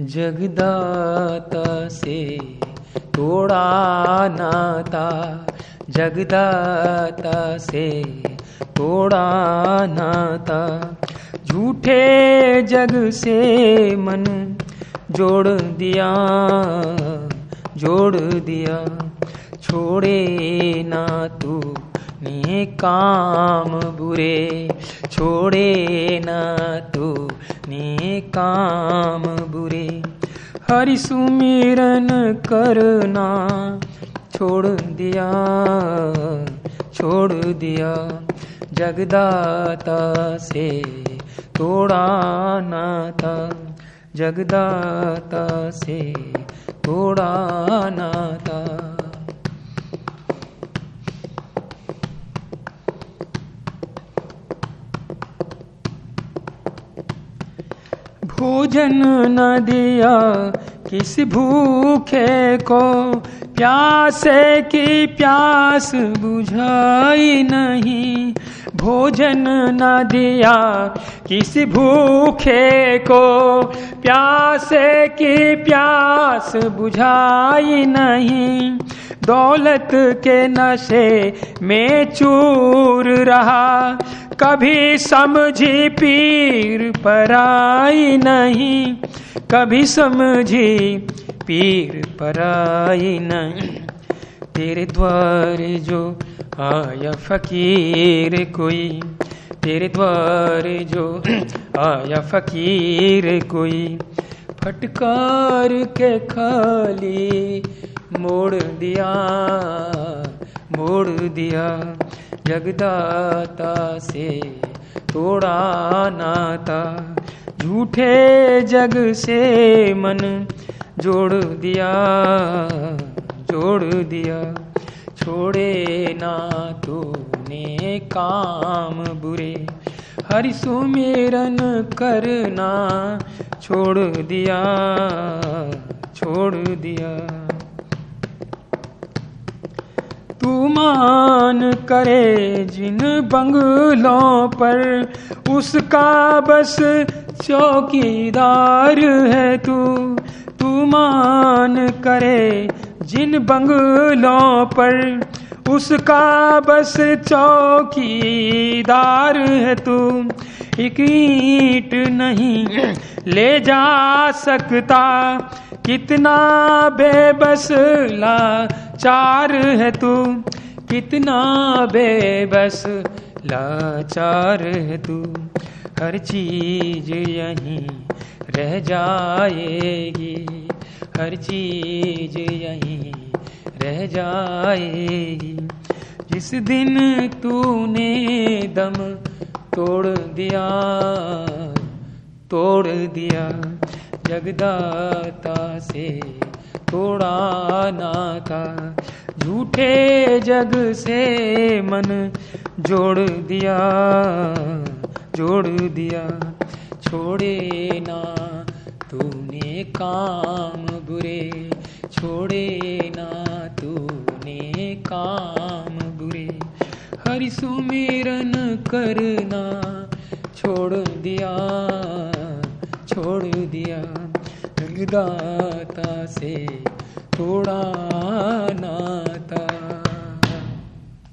जगदाता से तोड़ा नाता, जगदाता से तोड़ा नाता। झूठे जग से मन जोड़ दिया जोड़ दिया। छोड़े ना तू ने काम बुरे। छोड़े ना तू ने काम बुरे। हरि सुमिरन करना छोड़ दिया छोड़ दिया। जगदाता से तोड़ा नाता जगदाता से तोड़ा नाता भोजन न दिया। किस भूखे को प्यासे की प्यास बुझाई नहीं। भोजन न दिया किस भूखे को प्यासे की प्यास बुझाई नहीं। दौलत के नशे में चूर रहा, कभी समझी पीर पराई नहीं, कभी समझी पीर पराई नहीं। तेरे द्वार जो आया फकीर कोई, तेरे द्वार जो आया फकीर कोई, फटकार के खाली मोड़ दिया मोड़ दिया, जगदाता से तोड़ा नाता, झूठे जग से मन जोड़ दिया जोड़ दिया। छोड़े ना तूने काम बुरे। हरि सुमेरन करना छोड़ दिया छोड़ दिया। तू मान करे जिन बंगलों पर, उसका बस चौकीदार है तू। तू मान करे जिन बंगलों पर उसका बस चौकीदार है तू, एक ईट नहीं ले जा सकता। कितना बेबस लाचार है तू, कितना बेबस लाचार है तू। हर चीज़ यहीं रह जाएगी। हर चीज़ यहीं रह जाएगी जिस दिन तूने दम तोड़ दिया तोड़ दिया, जगदाता से तोड़ा था। झूठे जग से मन जोड़ दिया जोड़ दिया, छोड़े ना तूने काम बुरे छोड़े ना, तूने काम बुरे। हरि सुमेरन करना छोड़ दिया छोड़ दिया। जगदाता से थोड़ा नाता।